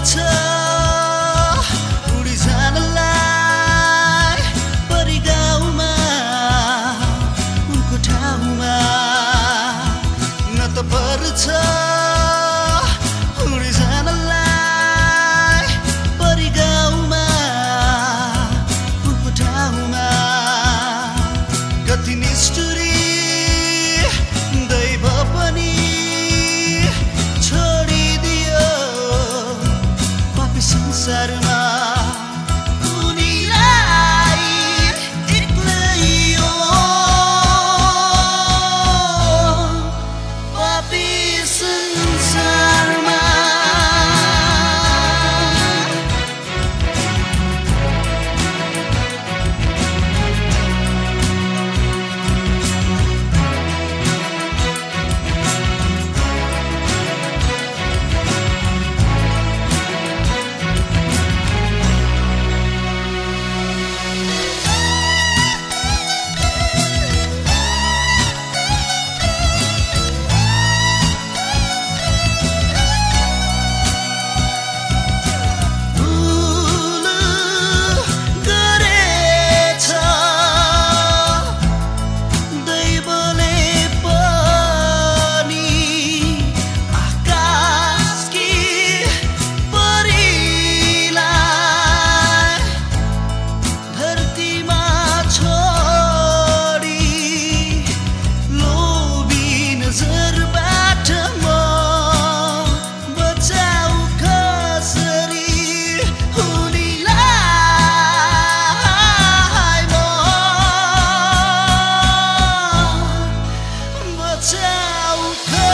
पर्छ उडी जानलाई परि गाउँमा उनको ठाउँमा न पर्छ Don't